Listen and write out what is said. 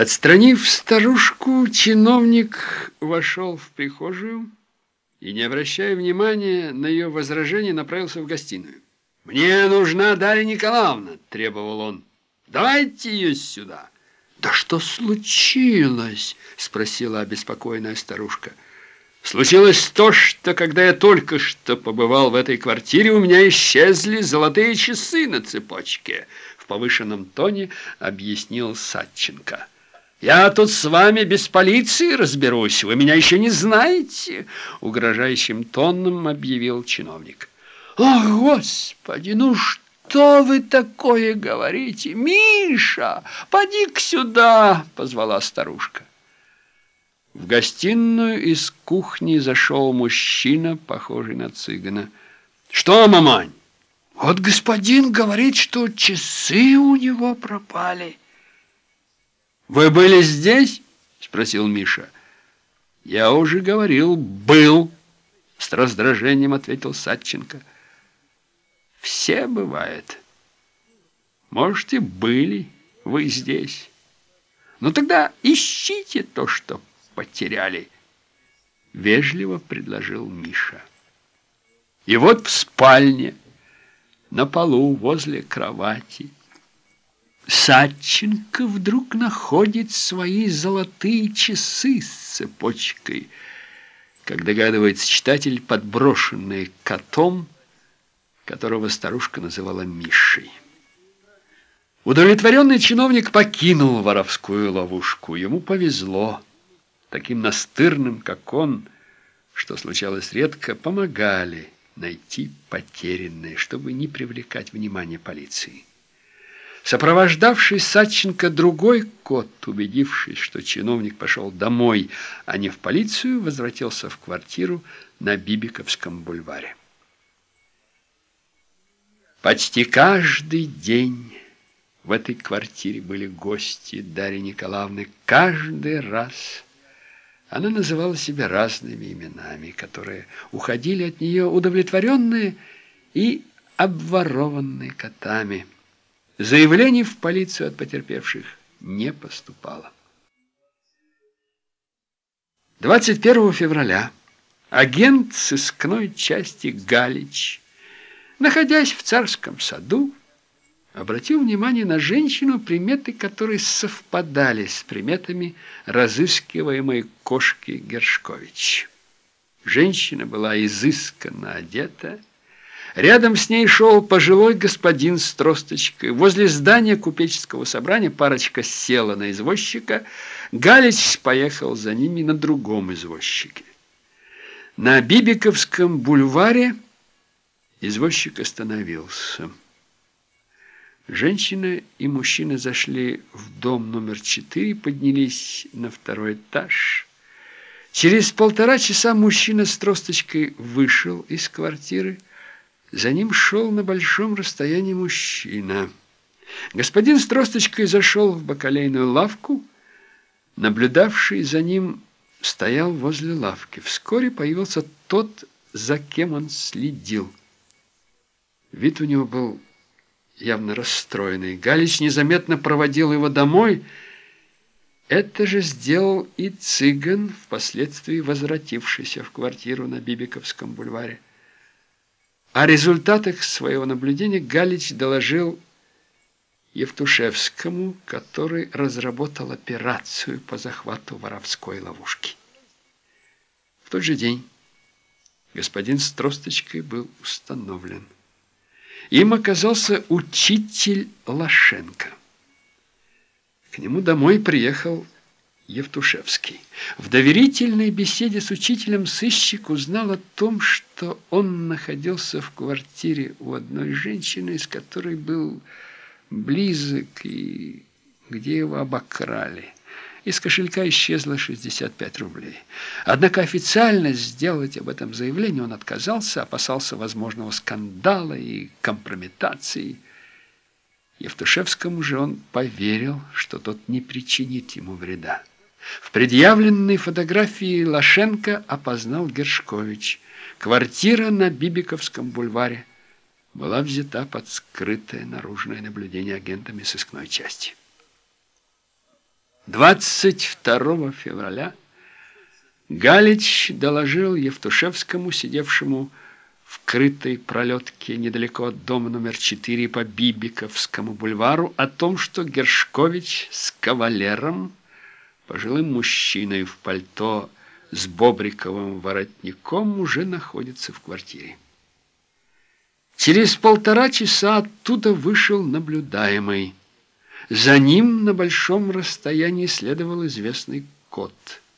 Отстранив старушку, чиновник вошел в прихожую и, не обращая внимания на ее возражение, направился в гостиную. «Мне нужна Дарья Николаевна!» – требовал он. «Давайте ее сюда!» «Да что случилось?» – спросила обеспокоенная старушка. «Случилось то, что, когда я только что побывал в этой квартире, у меня исчезли золотые часы на цепочке», – в повышенном тоне объяснил Садченко. «Я тут с вами без полиции разберусь, вы меня еще не знаете», — угрожающим тоном объявил чиновник. «О, Господи, ну что вы такое говорите? Миша, поди-ка сюда!» — позвала старушка. В гостиную из кухни зашел мужчина, похожий на цыгана. «Что, мамань?» «Вот господин говорит, что часы у него пропали». «Вы были здесь?» — спросил Миша. «Я уже говорил, был», — с раздражением ответил Садченко. «Все бывает. Можете, были вы здесь. Ну тогда ищите то, что потеряли», — вежливо предложил Миша. И вот в спальне, на полу возле кровати, Садченко вдруг находит свои золотые часы с цепочкой, как догадывается читатель, подброшенные котом, которого старушка называла Мишей. Удовлетворенный чиновник покинул воровскую ловушку. Ему повезло. Таким настырным, как он, что случалось редко, помогали найти потерянное, чтобы не привлекать внимание полиции. Сопровождавший Садченко другой кот, убедившись, что чиновник пошел домой, а не в полицию, возвратился в квартиру на Бибиковском бульваре. Почти каждый день в этой квартире были гости Дарьи Николаевны. Каждый раз она называла себя разными именами, которые уходили от нее удовлетворенные и обворованные котами – Заявлений в полицию от потерпевших не поступало. 21 февраля агент сыскной части Галич, находясь в царском саду, обратил внимание на женщину, приметы которой совпадали с приметами разыскиваемой кошки Гершкович. Женщина была изысканно одета, Рядом с ней шел пожилой господин с тросточкой. Возле здания купеческого собрания парочка села на извозчика. Галич поехал за ними на другом извозчике. На Бибиковском бульваре извозчик остановился. Женщина и мужчина зашли в дом номер четыре, поднялись на второй этаж. Через полтора часа мужчина с тросточкой вышел из квартиры. За ним шел на большом расстоянии мужчина. Господин с тросточкой зашел в бакалейную лавку. Наблюдавший за ним стоял возле лавки. Вскоре появился тот, за кем он следил. Вид у него был явно расстроенный. Галич незаметно проводил его домой. Это же сделал и цыган, впоследствии возвратившийся в квартиру на Бибиковском бульваре. О результатах своего наблюдения Галич доложил Евтушевскому, который разработал операцию по захвату воровской ловушки. В тот же день господин с тросточкой был установлен. Им оказался учитель Лошенко. К нему домой приехал Евтушевский. В доверительной беседе с учителем сыщик узнал о том, что он находился в квартире у одной женщины, с которой был близок и где его обокрали. Из кошелька исчезло 65 рублей. Однако официально сделать об этом заявление он отказался, опасался возможного скандала и компрометации. Евтушевскому же он поверил, что тот не причинит ему вреда. В предъявленной фотографии Лошенко опознал Гершкович. Квартира на Бибиковском бульваре была взята под скрытое наружное наблюдение агентами сыскной части. 22 февраля Галич доложил Евтушевскому, сидевшему в крытой пролетке недалеко от дома номер 4 по Бибиковскому бульвару, о том, что Гершкович с кавалером, пожилым мужчиной в пальто с бобриковым воротником, уже находится в квартире. Через полтора часа оттуда вышел наблюдаемый. За ним на большом расстоянии следовал известный кот –